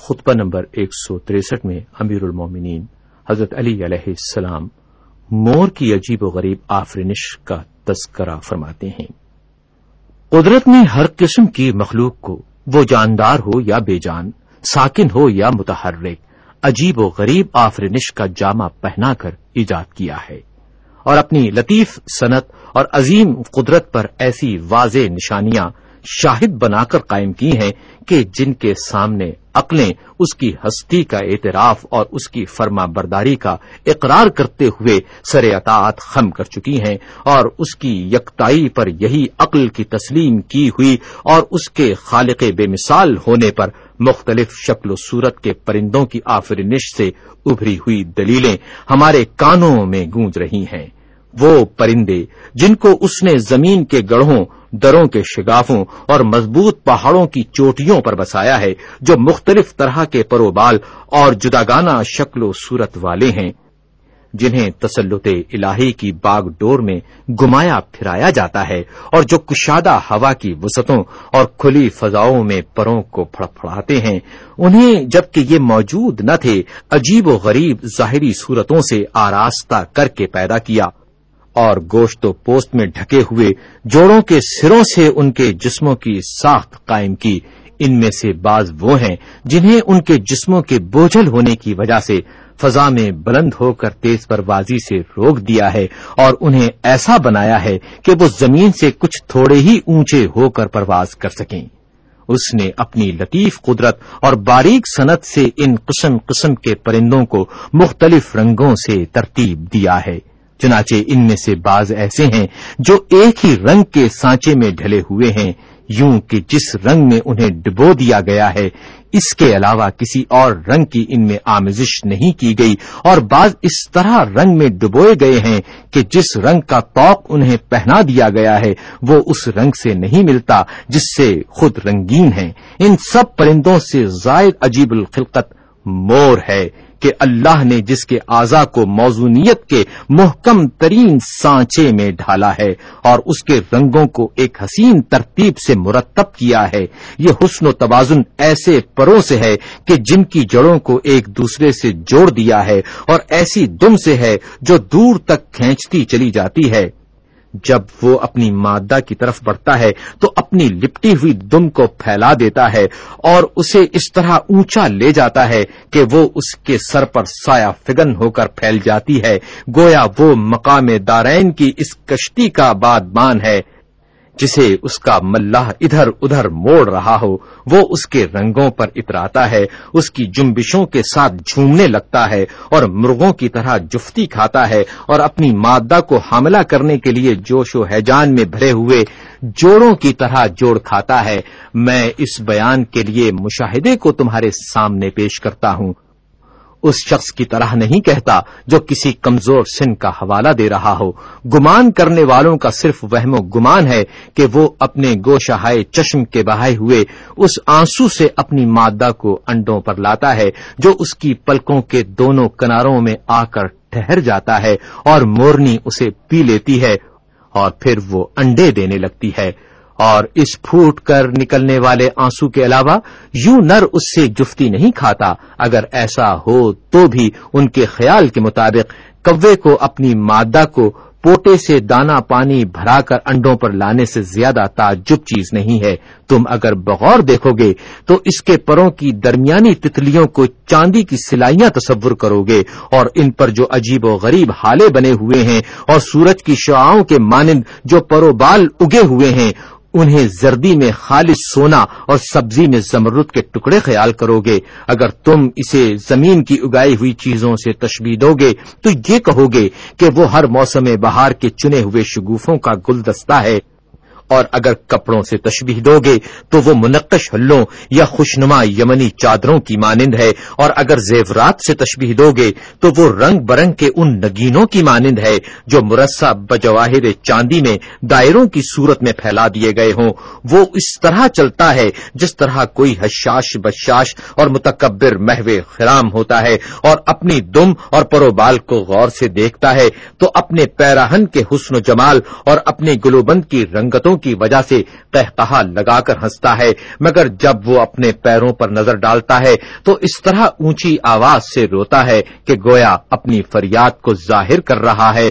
خطبہ نمبر ایک سو تریسٹھ میں امیر المومنین حضرت علی علیہ السلام مور کی عجیب و غریب آفرینش کا تذکرہ فرماتے ہیں۔ قدرت نے ہر قسم کی مخلوق کو، وہ جاندار ہو یا بے جان، ساکن ہو یا متحرک، عجیب و غریب آفرینش کا جامع پہنا کر ایجاد کیا ہے۔ اور اپنی لطیف صنعت اور عظیم قدرت پر ایسی واضح نشانیاں شاہد بنا کر قائم کی ہیں کہ جن کے سامنے عقلیں، اس کی ہستی کا اعتراف اور اس کی فرما برداری کا اقرار کرتے ہوئے سر اطاعت خم کر چکی ہیں اور اس کی یکتائی پر یہی عقل کی تسلیم کی ہوئی اور اس کے خالق بے مثال ہونے پر مختلف شکل و صورت کے پرندوں کی آفرینش سے ابھری ہوئی دلیلیں ہمارے کانوں میں گونج رہی ہیں۔ وہ پرندے جن کو اس نے زمین کے گڑھوں دروں کے شگافوں اور مضبوط پہاڑوں کی چوٹیوں پر بسایا ہے، جو مختلف طرح کے پروبال اور جداگانہ شکل و صورت والے ہیں، جنہیں تسلط الہی کی باغ ڈور میں گمایا پھرایا جاتا ہے اور جو کشادہ ہوا کی وسطوں اور کھلی فضاؤں میں پروں کو پھڑ پھڑاتے ہیں۔ انہیں جبکہ یہ موجود نہ تھے، عجیب و غریب ظاہری صورتوں سے آراستہ کر کے پیدا کیا۔ اور گوشت و پوست میں ڈھکے ہوئے جوڑوں کے سروں سے ان کے جسموں کی ساخت قائم کی۔ ان میں سے بعض وہ ہیں جنہیں ان کے جسموں کے بوجھل ہونے کی وجہ سے فضا میں بلند ہو کر تیز پروازی سے روک دیا ہے اور انہیں ایسا بنایا ہے کہ وہ زمین سے کچھ تھوڑے ہی اونچے ہو کر پرواز کر سکیں۔ اس نے اپنی لطیف قدرت اور باریک صنعت سے ان قسم قسم کے پرندوں کو مختلف رنگوں سے ترتیب دیا ہے۔ چنانچہ ان میں سے بعض ایسے ہیں جو ایک ہی رنگ کے سانچے میں ڈھلے ہوئے ہیں، یوں کہ جس رنگ میں انہیں ڈبو دیا گیا ہے۔ اس کے علاوہ کسی اور رنگ کی ان میں آمزش نہیں کی گئی اور بعض اس طرح رنگ میں ڈبوئے گئے ہیں کہ جس رنگ کا توق انہیں پہنا دیا گیا ہے، وہ اس رنگ سے نہیں ملتا جس سے خود رنگین ہیں۔ ان سب پرندوں سے زائد عجیب الخلقت مور ہے۔ کہ اللہ نے جس کے اعضا کو موزونیت کے محکم ترین سانچے میں ڈھالا ہے اور اس کے رنگوں کو ایک حسین ترتیب سے مرتب کیا ہے، یہ حسن و توازن ایسے پروں سے ہے کہ جن کی جڑوں کو ایک دوسرے سے جوڑ دیا ہے اور ایسی دم سے ہے جو دور تک کھینچتی چلی جاتی ہے۔ جب وہ اپنی مادہ کی طرف بڑھتا ہے تو اپنی لپٹی ہوئی دم کو پھیلا دیتا ہے اور اسے اس طرح اونچا لے جاتا ہے کہ وہ اس کے سر پر سایہ فگن ہو کر پھیل جاتی ہے۔ گویا وہ مقام دارین کی اس کشتی کا بادبان ہے۔ جسے اس کا ملاح ادھر ادھر موڑ رہا ہو، وہ اس کے رنگوں پر اتراتا ہے، اس کی جنبشوں کے ساتھ جھومنے لگتا ہے اور مرغوں کی طرح جفتی کھاتا ہے اور اپنی مادہ کو حاملہ کرنے کے لیے جوش و حیجان میں بھرے ہوئے جوڑوں کی طرح جوڑ کھاتا ہے۔ میں اس بیان کے لیے مشاہدے کو تمہارے سامنے پیش کرتا ہوں۔ اس شخص کی طرح نہیں کہتا جو کسی کمزور سن کا حوالہ دے رہا ہو۔ گمان کرنے والوں کا صرف وہم و گمان ہے کہ وہ اپنے گوشہائے چشم کے بہائے ہوئے اس آنسو سے اپنی مادہ کو انڈوں پر لاتا ہے جو اس کی پلکوں کے دونوں کناروں میں آ کر ٹھہر جاتا ہے اور مورنی اسے پی لیتی ہے اور پھر وہ انڈے دینے لگتی ہے۔ اور اس پھوٹ کر نکلنے والے آنسو کے علاوہ یوں نر اس سے جفتی نہیں کھاتا۔ اگر ایسا ہو تو بھی ان کے خیال کے مطابق کوے کو اپنی مادہ کو پوٹے سے دانا پانی بھرا کر انڈوں پر لانے سے زیادہ تعجب چیز نہیں ہے۔ تم اگر بغور دیکھو گے تو اس کے پروں کی درمیانی تتلیوں کو چاندی کی سلائیاں تصور کرو گے اور ان پر جو عجیب و غریب حالے بنے ہوئے ہیں اور سورج کی شعاؤں کے مانند جو پرو بال اگے ہوئے ہیں انہیں زردی میں خالص سونا اور سبزی میں زمرد کے ٹکڑے خیال کرو گے اگر تم اسے زمین کی اگائی ہوئی چیزوں سے تشبیح دو گے، تو یہ کہو گے کہ وہ ہر موسم بہار کے چنے ہوئے شگوفوں کا گلدستہ ہے۔ اور اگر کپڑوں سے تشبیح دو گے تو وہ منقش ہلوں یا خوشنما یمنی چادروں کی مانند ہے، اور اگر زیورات سے تشبیح دو گے تو وہ رنگ برنگ کے ان نگینوں کی مانند ہے جو مرسا بجواہر چاندی میں دائروں کی صورت میں پھیلا دیے گئے ہوں۔ وہ اس طرح چلتا ہے جس طرح کوئی حشاش بشاش اور متکبر محو خرام ہوتا ہے اور اپنی دم اور پروبال کو غور سے دیکھتا ہے تو اپنے پیراہن کے حسن و جمال اور اپنے گلوبند کی رنگتوں کی وجہ سے کہا لگا کر ہنستا ہے، مگر جب وہ اپنے پیروں پر نظر ڈالتا ہے تو اس طرح اونچی آواز سے روتا ہے کہ گویا اپنی فریاد کو ظاہر کر رہا ہے۔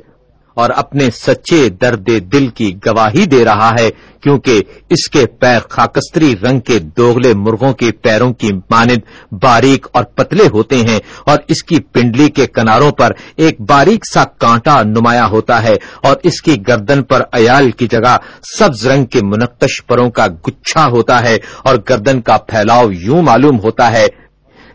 اور اپنے سچے درد دل کی گواہی دے رہا ہے، کیونکہ اس کے پیر خاکستری رنگ کے دوگلے مرغوں کے پیروں کی مانند باریک اور پتلے ہوتے ہیں اور اس کی پنڈلی کے کناروں پر ایک باریک سا کانٹا نمایاں ہوتا ہے اور اس کی گردن پر ایال کی جگہ سبز رنگ کے منقش پروں کا گچھا ہوتا ہے اور گردن کا پھیلاؤ یوں معلوم ہوتا ہے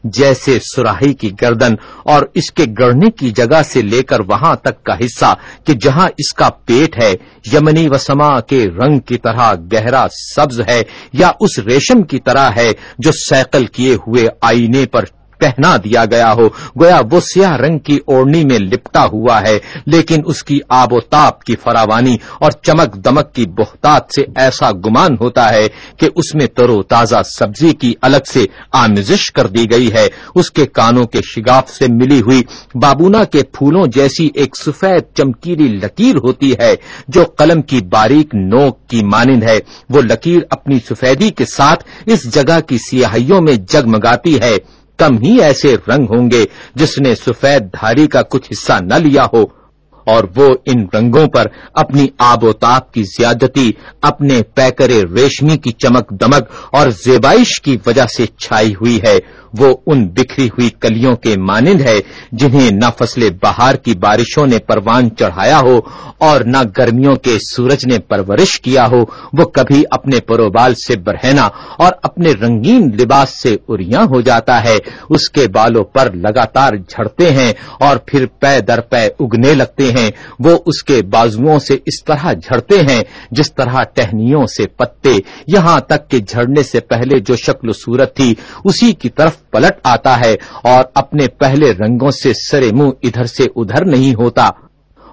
جیسے سراہی کی گردن اور اس کے گڑنے کی جگہ سے لے کر وہاں تک کا حصہ کہ جہاں اس کا پیٹ ہے، یمنی وسما کے رنگ کی طرح گہرا سبز ہے یا اس ریشم کی طرح ہے جو سیکل کیے ہوئے آئینے پر پہنا دیا گیا ہو۔ گویا وہ سیاہ رنگ کی اوڑنی میں لپٹا ہوا ہے، لیکن اس کی آب و تاب کی فراوانی اور چمک دمک کی بہتات سے ایسا گمان ہوتا ہے کہ اس میں ترو تازہ سبزی کی الگ سے آمزش کر دی گئی ہے۔ اس کے کانوں کے شگاف سے ملی ہوئی بابونا کے پھولوں جیسی ایک سفید چمکیلی لکیر ہوتی ہے، جو قلم کی باریک نوک کی مانند ہے۔ وہ لکیر اپنی سفیدی کے ساتھ اس جگہ کی سیاہیوں میں جگمگاتی ہے۔ کم ہی ایسے رنگ ہوں گے جس نے سفید دھاری کا کچھ حصہ نہ لیا ہو۔ اور وہ ان رنگوں پر اپنی آب و تاب کی زیادتی، اپنے پیکرے ریشمی کی چمک دمک اور زیبائش کی وجہ سے چھائی ہوئی ہے۔ وہ ان بکھری ہوئی کلیوں کے مانند ہے جنہیں نہ فصل بہار کی بارشوں نے پروان چڑھایا ہو اور نہ گرمیوں کے سورج نے پرورش کیا ہو۔ وہ کبھی اپنے پروبال سے برہنا اور اپنے رنگین لباس سے اریاں ہو جاتا ہے۔ اس کے بالوں پر لگاتار جھڑتے ہیں اور پھر پے در پے اگنے لگتے ہیں، وہ اس کے بازوؤں سے اس طرح جھڑتے ہیں جس طرح ٹہنیوں سے پتے۔ یہاں تک کہ جھڑنے سے پہلے جو شکل و صورت تھی، اسی کی طرف پلٹ آتا ہے اور اپنے پہلے رنگوں سے سرے منہ ادھر سے ادھر نہیں ہوتا۔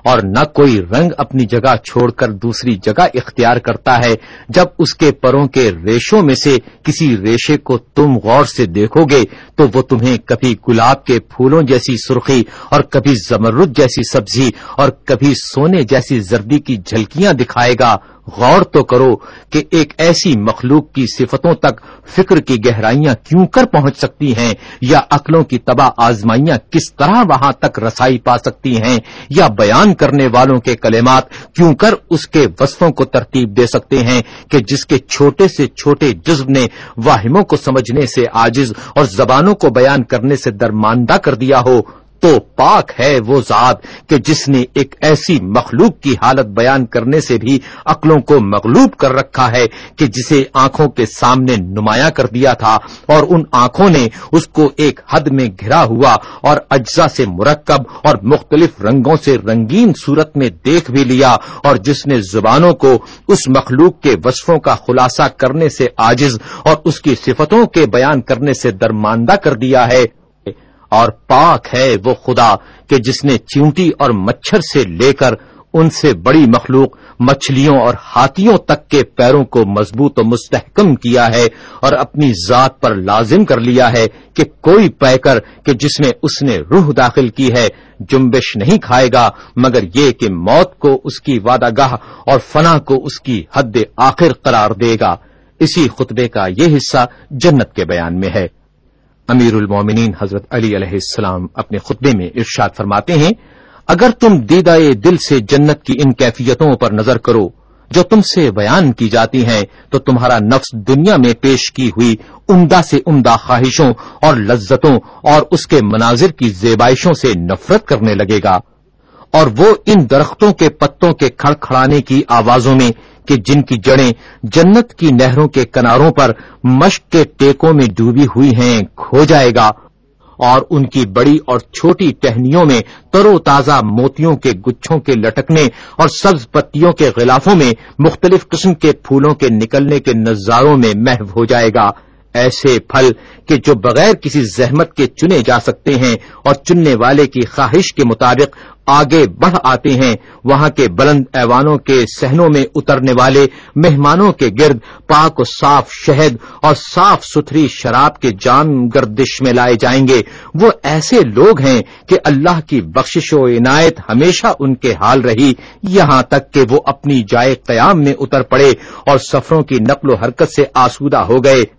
اور نہ کوئی رنگ اپنی جگہ چھوڑ کر دوسری جگہ اختیار کرتا ہے جب اس کے پروں کے ریشوں میں سے کسی ریشے کو تم غور سے دیکھو گے تو وہ تمہیں کبھی گلاب کے پھولوں جیسی سرخی اور کبھی زمرد جیسی سبزی اور کبھی سونے جیسی زردی کی جھلکیاں دکھائے گا۔ غور تو کرو کہ ایک ایسی مخلوق کی صفتوں تک فکر کی گہرائیاں کیوں کر پہنچ سکتی ہیں یا عقلوں کی تباہ آزمائیاں کس طرح وہاں تک رسائی پا سکتی ہیں یا بیان کرنے والوں کے کلمات کیوں کر اس کے وصفوں کو ترتیب دے سکتے ہیں کہ جس کے چھوٹے سے چھوٹے جزب نے واہموں کو سمجھنے سے آجز اور زبانوں کو بیان کرنے سے درماندہ کر دیا ہو تو پاک ہے وہ ذات کہ جس نے ایک ایسی مخلوق کی حالت بیان کرنے سے بھی عقلوں کو مغلوب کر رکھا ہے کہ جسے آنکھوں کے سامنے نمایاں کر دیا تھا اور ان آنکھوں نے اس کو ایک حد میں گھرا ہوا اور اجزا سے مرکب اور مختلف رنگوں سے رنگین صورت میں دیکھ بھی لیا اور جس نے زبانوں کو اس مخلوق کے وصفوں کا خلاصہ کرنے سے آجز اور اس کی صفتوں کے بیان کرنے سے درماندہ کر دیا ہے۔ اور پاک ہے وہ خدا کہ جس نے چیونٹی اور مچھر سے لے کر ان سے بڑی مخلوق، مچھلیوں اور ہاتھیوں تک کے پیروں کو مضبوط و مستحکم کیا ہے اور اپنی ذات پر لازم کر لیا ہے کہ کوئی پے کر کہ جس میں اس نے روح داخل کی ہے، جنبش نہیں کھائے گا، مگر یہ کہ موت کو اس کی وعدہ گاہ اور فنا کو اس کی حد آخر قرار دے گا۔ اسی خطبے کا یہ حصہ جنت کے بیان میں ہے۔ امیر المومنین حضرت علی علیہ السلام اپنے خطبے میں ارشاد فرماتے ہیں، اگر تم دیدہ دل سے جنت کی ان کیفیتوں پر نظر کرو، جو تم سے بیان کی جاتی ہیں، تو تمہارا نفس دنیا میں پیش کی ہوئی عمدہ سے عمدہ خواہشوں اور لذتوں اور اس کے مناظر کی زیبائشوں سے نفرت کرنے لگے گا۔ اور وہ ان درختوں کے پتوں کے کھڑکھڑانے کی آوازوں میں کہ جن کی جڑیں جنت کی نہروں کے کناروں پر مشق کے ٹیکوں میں ڈوبی ہوئی ہیں، کھو جائے گا۔ اور ان کی بڑی اور چھوٹی ٹہنیوں میں ترو تازہ موتیوں کے گچھوں کے لٹکنے اور سبز پتیوں کے غلافوں میں مختلف قسم کے پھولوں کے نکلنے کے نظاروں میں محو ہو جائے گا۔ ایسے پھل کہ جو بغیر کسی زحمت کے چنے جا سکتے ہیں اور چننے والے کی خواہش کے مطابق آگے بڑھ آتے ہیں، وہاں کے بلند ایوانوں کے سہنوں میں اترنے والے مہمانوں کے گرد پاک و صاف شہد اور صاف ستھری شراب کے جان گردش میں لائے جائیں گے۔ وہ ایسے لوگ ہیں کہ اللہ کی بخشش و عنایت ہمیشہ ان کے حال رہی، یہاں تک کہ وہ اپنی جائے قیام میں اتر پڑے اور سفروں کی نقل و حرکت سے آسودہ ہو گئے۔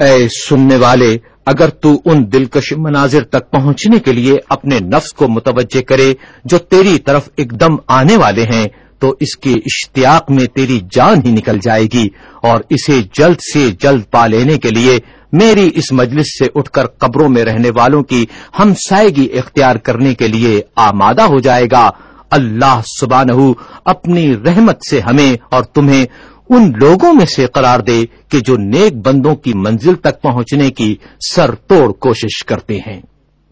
اے سننے والے، اگر تو ان دلکش مناظر تک پہنچنے کے لیے اپنے نفس کو متوجہ کرے جو تیری طرف ایک دم آنے والے ہیں، تو اس کے اشتیاق میں تیری جان ہی نکل جائے گی اور اسے جلد سے جلد پا لینے کے لیے میری اس مجلس سے اٹھ کر قبروں میں رہنے والوں کی ہم سائیگی اختیار کرنے کے لیے آمادہ ہو جائے گا۔ اللہ سبحانہ اپنی رحمت سے ہمیں اور تمہیں ان لوگوں میں سے قرار دے کہ جو نیک بندوں کی منزل تک پہنچنے کی سر توڑ کوشش کرتے ہیں۔